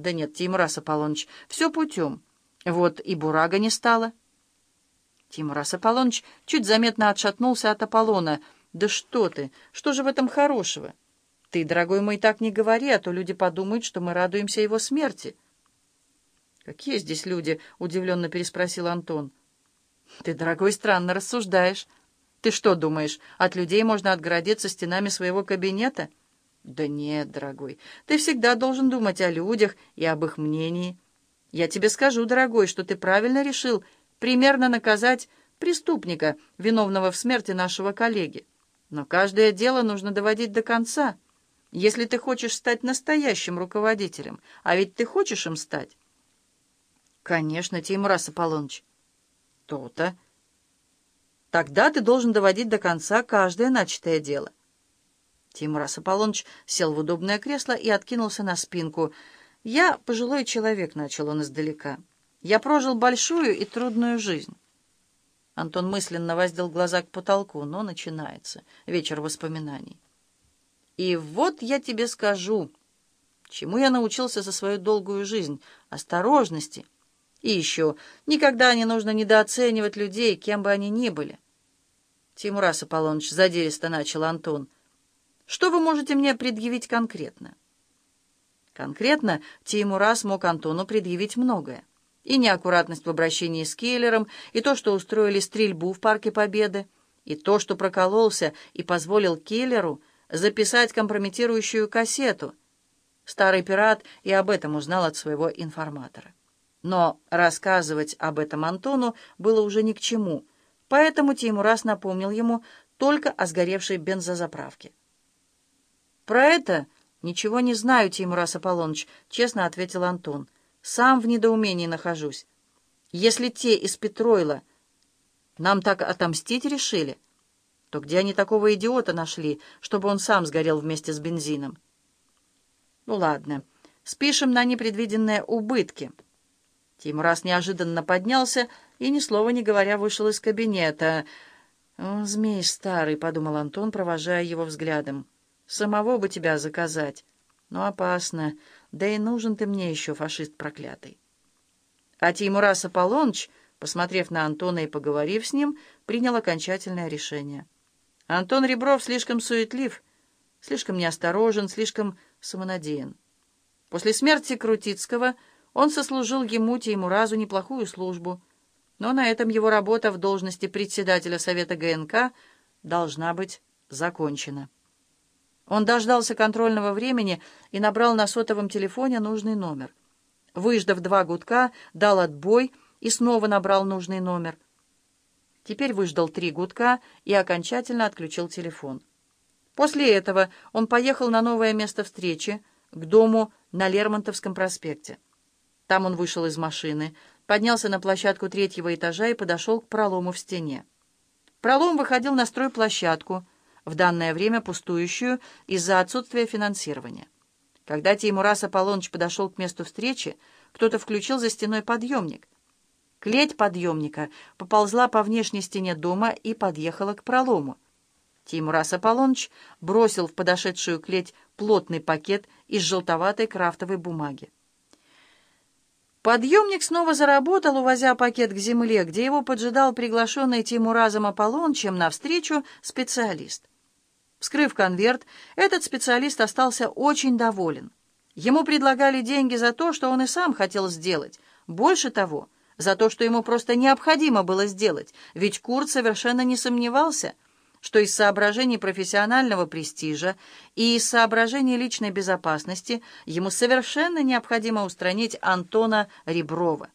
Да нет, Тимурас Аполлоныч, все путем. Вот и Бурага не стало. Тимурас Аполлоныч чуть заметно отшатнулся от Аполлона. «Да что ты! Что же в этом хорошего? Ты, дорогой мой, так не говори, а то люди подумают, что мы радуемся его смерти». «Какие здесь люди?» — удивленно переспросил Антон. «Ты, дорогой, странно рассуждаешь. Ты что думаешь, от людей можно отгородиться стенами своего кабинета?» «Да нет, дорогой, ты всегда должен думать о людях и об их мнении. Я тебе скажу, дорогой, что ты правильно решил примерно наказать преступника, виновного в смерти нашего коллеги. Но каждое дело нужно доводить до конца, если ты хочешь стать настоящим руководителем. А ведь ты хочешь им стать?» «Конечно, Тимурас Аполлоныч». «То-то». «Тогда ты должен доводить до конца каждое начатое дело». Тимурас Аполлоныч сел в удобное кресло и откинулся на спинку. «Я пожилой человек», — начал он издалека. «Я прожил большую и трудную жизнь». Антон мысленно воздел глаза к потолку, но начинается вечер воспоминаний. «И вот я тебе скажу, чему я научился за свою долгую жизнь. Осторожности. И еще, никогда не нужно недооценивать людей, кем бы они ни были». Тимурас Аполлоныч задиристо начал Антон — что вы можете мне предъявить конкретно? Конкретно Теймура смог Антону предъявить многое. И неаккуратность в обращении с Кейлером, и то, что устроили стрельбу в Парке Победы, и то, что прокололся и позволил Кейлеру записать компрометирующую кассету. Старый пират и об этом узнал от своего информатора. Но рассказывать об этом Антону было уже ни к чему, поэтому Теймурас напомнил ему только о сгоревшей бензозаправке. «Про это ничего не знаю, Тимурас Аполлоныч», — честно ответил Антон. «Сам в недоумении нахожусь. Если те из Петройла нам так отомстить решили, то где они такого идиота нашли, чтобы он сам сгорел вместе с бензином?» «Ну ладно, спишем на непредвиденные убытки». Тимурас неожиданно поднялся и, ни слова не говоря, вышел из кабинета. «Змей старый», — подумал Антон, провожая его взглядом. Самого бы тебя заказать. Но опасно. Да и нужен ты мне еще, фашист проклятый. А Тимурас Аполлоныч, посмотрев на Антона и поговорив с ним, принял окончательное решение. Антон Ребров слишком суетлив, слишком неосторожен, слишком самонадеян. После смерти Крутицкого он сослужил ему, Тимуразу, неплохую службу, но на этом его работа в должности председателя Совета ГНК должна быть закончена. Он дождался контрольного времени и набрал на сотовом телефоне нужный номер. Выждав два гудка, дал отбой и снова набрал нужный номер. Теперь выждал три гудка и окончательно отключил телефон. После этого он поехал на новое место встречи, к дому на Лермонтовском проспекте. Там он вышел из машины, поднялся на площадку третьего этажа и подошел к пролому в стене. Пролом выходил на стройплощадку — в данное время пустующую из-за отсутствия финансирования. Когда Теймурас Аполлоныч подошел к месту встречи, кто-то включил за стеной подъемник. Клеть подъемника поползла по внешней стене дома и подъехала к пролому. Тимурас Аполлоныч бросил в подошедшую клеть плотный пакет из желтоватой крафтовой бумаги. Подъемник снова заработал, увозя пакет к земле, где его поджидал приглашенный Тимуразом Аполлончем навстречу специалист. Вскрыв конверт, этот специалист остался очень доволен. Ему предлагали деньги за то, что он и сам хотел сделать. Больше того, за то, что ему просто необходимо было сделать, ведь Курт совершенно не сомневался, что из соображений профессионального престижа и из соображений личной безопасности ему совершенно необходимо устранить Антона Реброва.